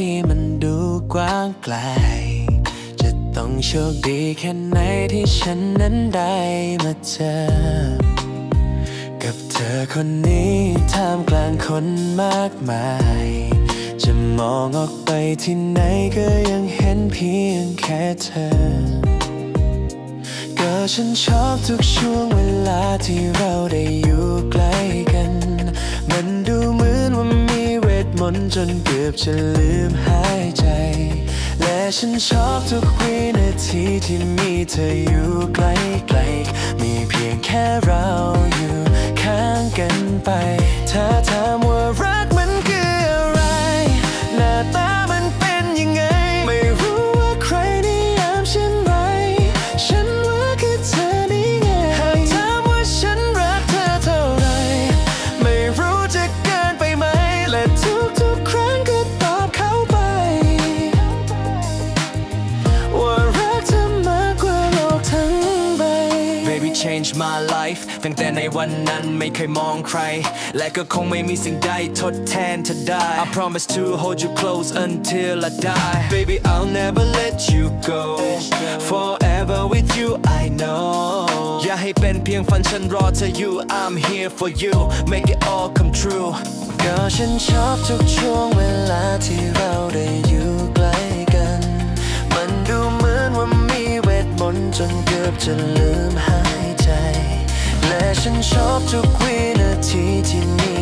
ที่มันดูกว้างไกล จะต้องโชคดีแค่ไหนที่ฉันนั้นได้มาเจอ กับเธอคนนี้ท่ามกลางคนมากมาย จะมองออกไปที่ไหนก็ยังเห็นเพียงแค่เธอ ก็ฉันชอบทุกช่วงเวลาที่เราได้อยู่ใกล้กัน มันดู มนต์จนเกือบจะลืมหายใจ และฉันชอบทุกวินาทีที่มีเธออยู่ใกล้ๆมีเพียงแค่เราอยู่ข้างกันไปเธอถาม change my life ตั้งแต่ในวันนั้นไม่เคยมองใคร และก็คงไม่มีสิ่งใดทดแทนเธอได้ I promise to hold you close until I die Baby I'll never let you go Forever with you I know อย่าให้เป็นเพียงฝันฉันรอเธออยู่ I'm here for you Make it all come true ก็ฉันชอบทุกช่วงเวลาที่เราได้อยู่ใกล้กัน มันดูเหมือนว่ามีเวทมนต์จนเกือบจะลืมหายใจและ ฉันชอบทุกวินาทีที่มี